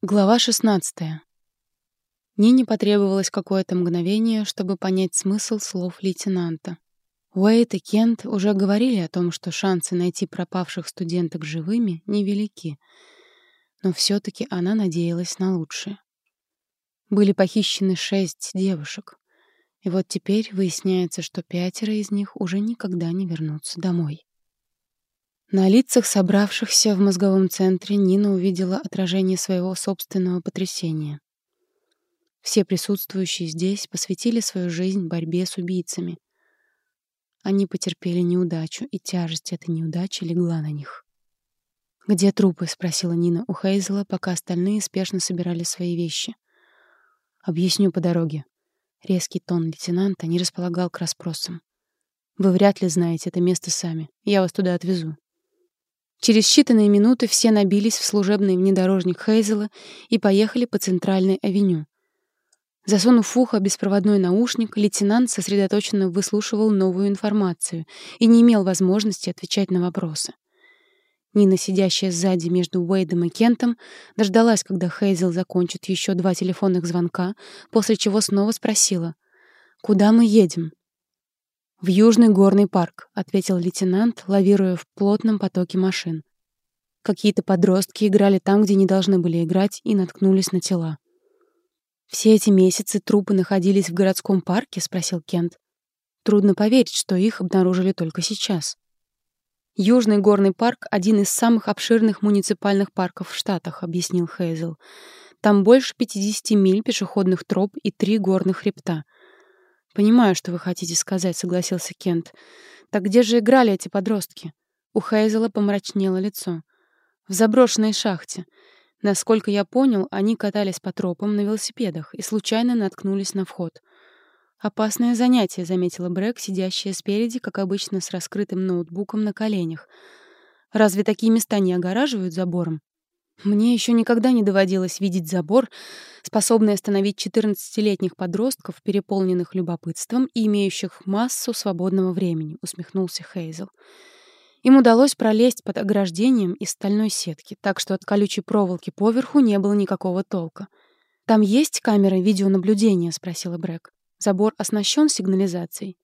Глава 16. Нине потребовалось какое-то мгновение, чтобы понять смысл слов лейтенанта. Уэйт и Кент уже говорили о том, что шансы найти пропавших студенток живыми невелики, но все таки она надеялась на лучшее. Были похищены шесть девушек, и вот теперь выясняется, что пятеро из них уже никогда не вернутся домой. На лицах собравшихся в мозговом центре Нина увидела отражение своего собственного потрясения. Все присутствующие здесь посвятили свою жизнь борьбе с убийцами. Они потерпели неудачу, и тяжесть этой неудачи легла на них. «Где трупы?» — спросила Нина у Хейзела, пока остальные спешно собирали свои вещи. «Объясню по дороге». Резкий тон лейтенанта не располагал к расспросам. «Вы вряд ли знаете это место сами. Я вас туда отвезу». Через считанные минуты все набились в служебный внедорожник Хейзела и поехали по центральной авеню. Засунув в ухо беспроводной наушник, лейтенант сосредоточенно выслушивал новую информацию и не имел возможности отвечать на вопросы. Нина, сидящая сзади между Уэйдом и Кентом, дождалась, когда Хейзел закончит еще два телефонных звонка, после чего снова спросила, «Куда мы едем?» «В Южный горный парк», — ответил лейтенант, лавируя в плотном потоке машин. Какие-то подростки играли там, где не должны были играть, и наткнулись на тела. «Все эти месяцы трупы находились в городском парке?» — спросил Кент. Трудно поверить, что их обнаружили только сейчас. «Южный горный парк — один из самых обширных муниципальных парков в Штатах», — объяснил Хейзел. «Там больше 50 миль пешеходных троп и три горных хребта — «Понимаю, что вы хотите сказать», — согласился Кент. «Так где же играли эти подростки?» У Хейзела помрачнело лицо. «В заброшенной шахте. Насколько я понял, они катались по тропам на велосипедах и случайно наткнулись на вход. «Опасное занятие», — заметила Брэк, сидящая спереди, как обычно, с раскрытым ноутбуком на коленях. «Разве такие места не огораживают забором?» Мне еще никогда не доводилось видеть забор, способный остановить 14-летних подростков, переполненных любопытством и имеющих массу свободного времени, усмехнулся Хейзел. Им удалось пролезть под ограждением из стальной сетки, так что от колючей проволоки поверху не было никакого толка. «Там есть камеры видеонаблюдения?» — спросила Брэк. «Забор оснащен сигнализацией?»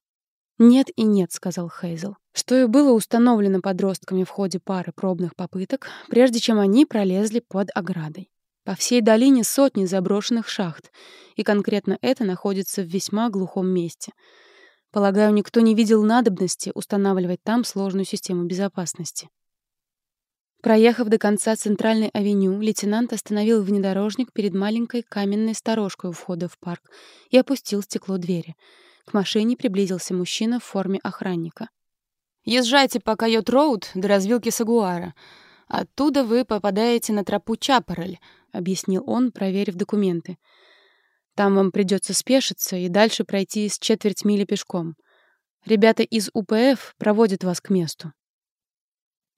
«Нет и нет», — сказал Хейзел, что и было установлено подростками в ходе пары пробных попыток, прежде чем они пролезли под оградой. По всей долине сотни заброшенных шахт, и конкретно это находится в весьма глухом месте. Полагаю, никто не видел надобности устанавливать там сложную систему безопасности. Проехав до конца центральной авеню, лейтенант остановил внедорожник перед маленькой каменной сторожкой у входа в парк и опустил стекло двери — к машине приблизился мужчина в форме охранника. «Езжайте по Койот-Роуд до развилки Сагуара. Оттуда вы попадаете на тропу Чапарель», — объяснил он, проверив документы. «Там вам придется спешиться и дальше пройти с четверть мили пешком. Ребята из УПФ проводят вас к месту».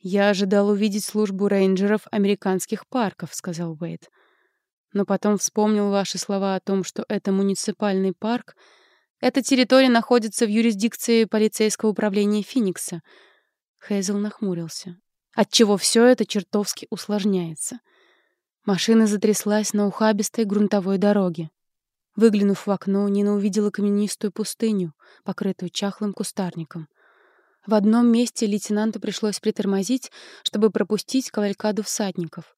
«Я ожидал увидеть службу рейнджеров американских парков», — сказал Уэйд. «Но потом вспомнил ваши слова о том, что это муниципальный парк — эта территория находится в юрисдикции полицейского управления Феникса. Хейзел нахмурился. Отчего все это чертовски усложняется. Машина затряслась на ухабистой грунтовой дороге. Выглянув в окно, Нина увидела каменистую пустыню, покрытую чахлым кустарником. В одном месте лейтенанту пришлось притормозить, чтобы пропустить кавалькаду всадников.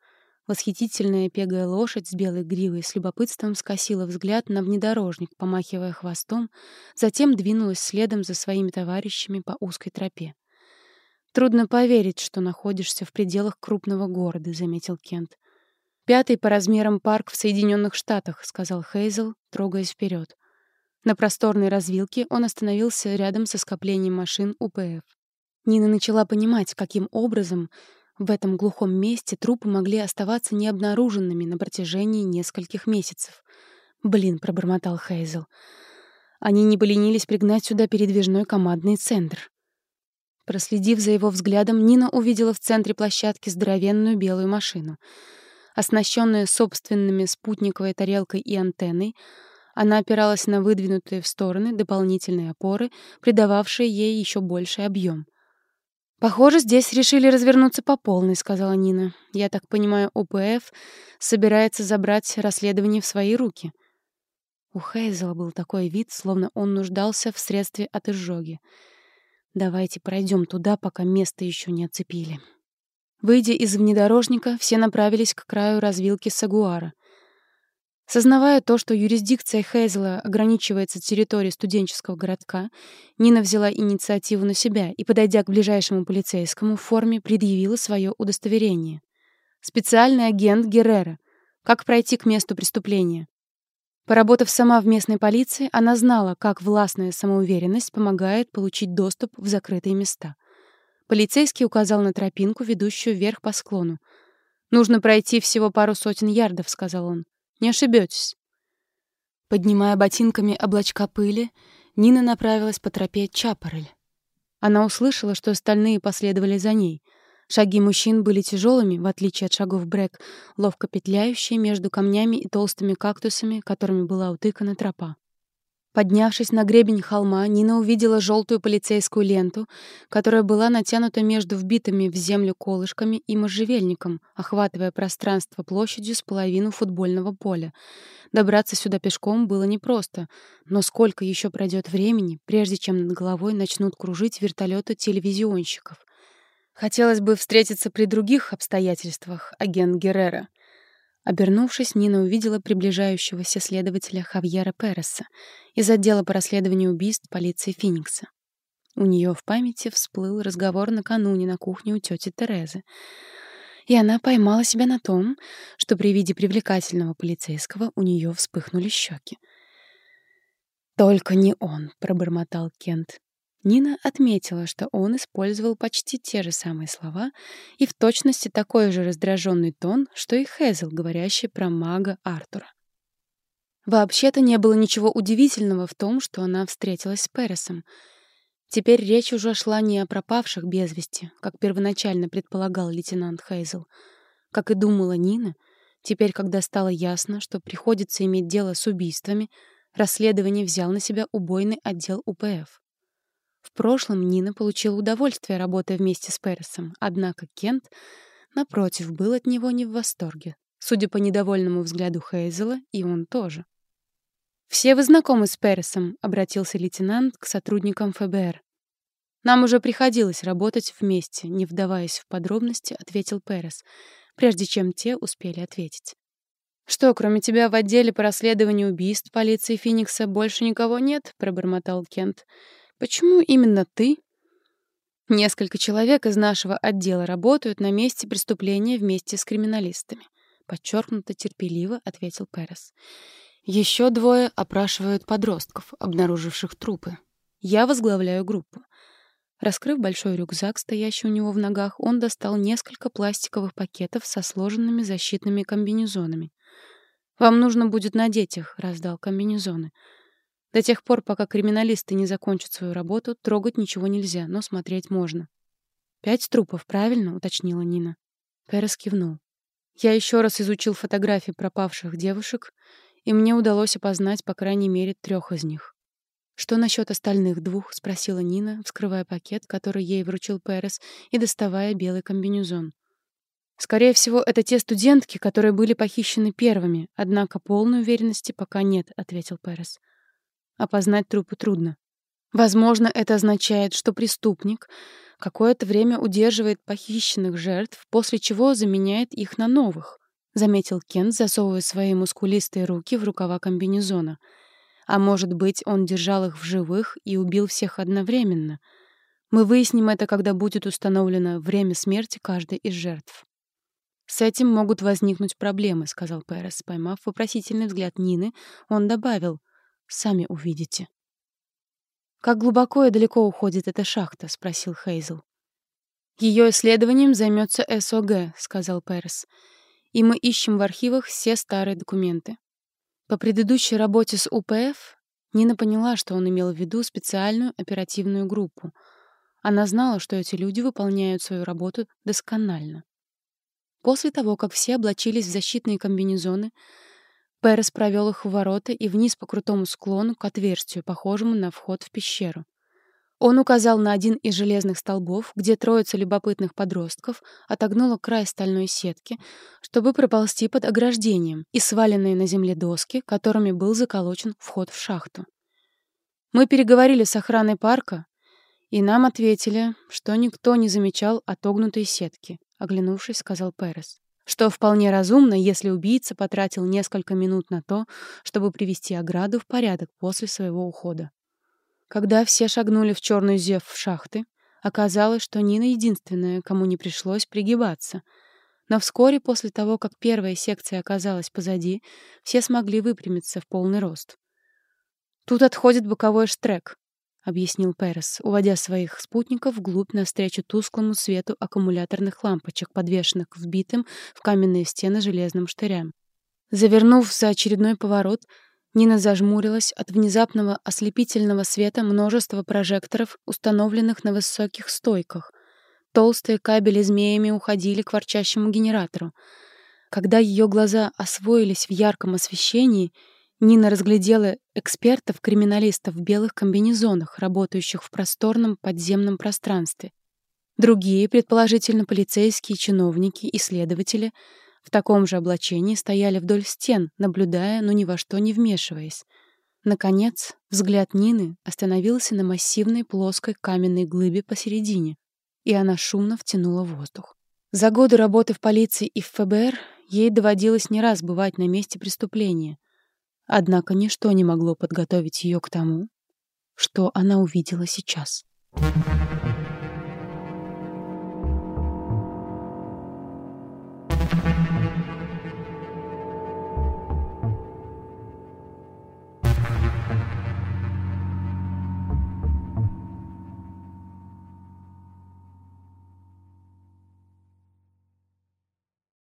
Восхитительная пегая лошадь с белой гривой с любопытством скосила взгляд на внедорожник, помахивая хвостом, затем двинулась следом за своими товарищами по узкой тропе. «Трудно поверить, что находишься в пределах крупного города», — заметил Кент. «Пятый по размерам парк в Соединенных Штатах», — сказал Хейзел, трогаясь вперед. На просторной развилке он остановился рядом со скоплением машин УПФ. Нина начала понимать, каким образом в этом глухом месте трупы могли оставаться необнаруженными на протяжении нескольких месяцев. «Блин», — пробормотал Хейзел. Они не поленились пригнать сюда передвижной командный центр. Проследив за его взглядом, Нина увидела в центре площадки здоровенную белую машину. Оснащенная собственными спутниковой тарелкой и антенной, она опиралась на выдвинутые в стороны дополнительные опоры, придававшие ей еще больший объем — «Похоже, здесь решили развернуться по полной», — сказала Нина. «Я так понимаю, ОПФ собирается забрать расследование в свои руки». У Хейзела был такой вид, словно он нуждался в средстве от изжоги. «Давайте пройдем туда, пока место еще не оцепили». Выйдя из внедорожника, все направились к краю развилки Сагуара. Сознавая то, что юрисдикция Хейзела ограничивается территорией студенческого городка, Нина взяла инициативу на себя и, подойдя к ближайшему полицейскому в форме, предъявила свое удостоверение. Специальный агент Геррера. Как пройти к месту преступления? Поработав сама в местной полиции, она знала, как властная самоуверенность помогает получить доступ в закрытые места. Полицейский указал на тропинку, ведущую вверх по склону. «Нужно пройти всего пару сотен ярдов», — сказал он. Не ошибетесь. Поднимая ботинками облачка пыли, Нина направилась по тропе Чапарель. Она услышала, что остальные последовали за ней. Шаги мужчин были тяжелыми, в отличие от шагов Брэк, ловко петляющие между камнями и толстыми кактусами, которыми была утыкана тропа. Поднявшись на гребень холма, Нина увидела желтую полицейскую ленту, которая была натянута между вбитыми в землю колышками и можжевельником, охватывая пространство площадью с половину футбольного поля. Добраться сюда пешком было непросто, но сколько еще пройдет времени, прежде чем над головой начнут кружить вертолеты телевизионщиков? Хотелось бы встретиться при других обстоятельствах, агент Геррера. Обернувшись, Нина увидела приближающегося следователя Хавьера Переса из отдела по расследованию убийств полиции Феникса. У нее в памяти всплыл разговор накануне на кухне у тети Терезы. И она поймала себя на том, что при виде привлекательного полицейского у нее вспыхнули щеки. «Только не он», — пробормотал Кент. Нина отметила, что он использовал почти те же самые слова и в точности такой же раздраженный тон, что и Хезл, говорящий про мага Артура. Вообще-то не было ничего удивительного в том, что она встретилась с Пересом. Теперь речь уже шла не о пропавших без вести, как первоначально предполагал лейтенант Хейзел. Как и думала Нина, теперь, когда стало ясно, что приходится иметь дело с убийствами, расследование взял на себя убойный отдел УПФ. В прошлом Нина получила удовольствие, работая вместе с Пересом, однако Кент, напротив, был от него не в восторге. Судя по недовольному взгляду Хейзела, и он тоже. «Все вы знакомы с Пересом», — обратился лейтенант к сотрудникам ФБР. «Нам уже приходилось работать вместе», — не вдаваясь в подробности, ответил Перес, прежде чем те успели ответить. «Что, кроме тебя в отделе по расследованию убийств полиции Феникса больше никого нет?» — пробормотал Кент. Почему именно ты? Несколько человек из нашего отдела работают на месте преступления вместе с криминалистами. Подчеркнуто терпеливо ответил Перес. Еще двое опрашивают подростков, обнаруживших трупы. Я возглавляю группу. Раскрыв большой рюкзак, стоящий у него в ногах, он достал несколько пластиковых пакетов со сложенными защитными комбинезонами. «Вам нужно будет надеть их», — раздал комбинезоны. До тех пор, пока криминалисты не закончат свою работу, трогать ничего нельзя, но смотреть можно. «Пять трупов, правильно?» — уточнила Нина. Перес кивнул. Я еще раз изучил фотографии пропавших девушек, и мне удалось опознать по крайней мере трех из них. «Что насчет остальных двух?» — спросила Нина, вскрывая пакет, который ей вручил Перес, и доставая белый комбинезон. «Скорее всего, это те студентки, которые были похищены первыми, однако полной уверенности пока нет», — ответил Перес. Опознать трупы трудно. Возможно, это означает, что преступник какое-то время удерживает похищенных жертв, после чего заменяет их на новых, заметил Кент, засовывая свои мускулистые руки в рукава комбинезона. А может быть, он держал их в живых и убил всех одновременно. Мы выясним это, когда будет установлено время смерти каждой из жертв. «С этим могут возникнуть проблемы», — сказал Перес. Поймав вопросительный взгляд Нины, он добавил, Сами увидите. «Как глубоко и далеко уходит эта шахта?» — спросил Хейзел. «Ее исследованием займется СОГ», — сказал Перес. «И мы ищем в архивах все старые документы». По предыдущей работе с УПФ Нина поняла, что он имел в виду специальную оперативную группу. Она знала, что эти люди выполняют свою работу досконально. После того, как все облачились в защитные комбинезоны, Перес провел их в ворота и вниз по крутому склону к отверстию, похожему на вход в пещеру. Он указал на один из железных столбов, где троица любопытных подростков отогнула край стальной сетки, чтобы проползти под ограждением и сваленные на земле доски, которыми был заколочен вход в шахту. Мы переговорили с охраной парка, и нам ответили, что никто не замечал отогнутой сетки, оглянувшись, сказал Перес. Что вполне разумно, если убийца потратил несколько минут на то, чтобы привести ограду в порядок после своего ухода. Когда все шагнули в черную зев в шахты, оказалось, что Нина единственная, кому не пришлось пригибаться. Но вскоре после того, как первая секция оказалась позади, все смогли выпрямиться в полный рост. «Тут отходит боковой штрек», — объяснил Перес, уводя своих спутников вглубь навстречу тусклому свету аккумуляторных лампочек, подвешенных вбитым в каменные стены железным штырям. Завернув за очередной поворот, Нина зажмурилась от внезапного ослепительного света множества прожекторов, установленных на высоких стойках. Толстые кабели змеями уходили к ворчащему генератору. Когда ее глаза освоились в ярком освещении, Нина разглядела экспертов-криминалистов в белых комбинезонах, работающих в просторном подземном пространстве. Другие, предположительно полицейские чиновники и следователи — в таком же облачении стояли вдоль стен, наблюдая, но ни во что не вмешиваясь. Наконец, взгляд Нины остановился на массивной плоской каменной глыбе посередине, и она шумно втянула воздух. За годы работы в полиции и в ФБР ей доводилось не раз бывать на месте преступления. Однако ничто не могло подготовить ее к тому, что она увидела сейчас. Thank you.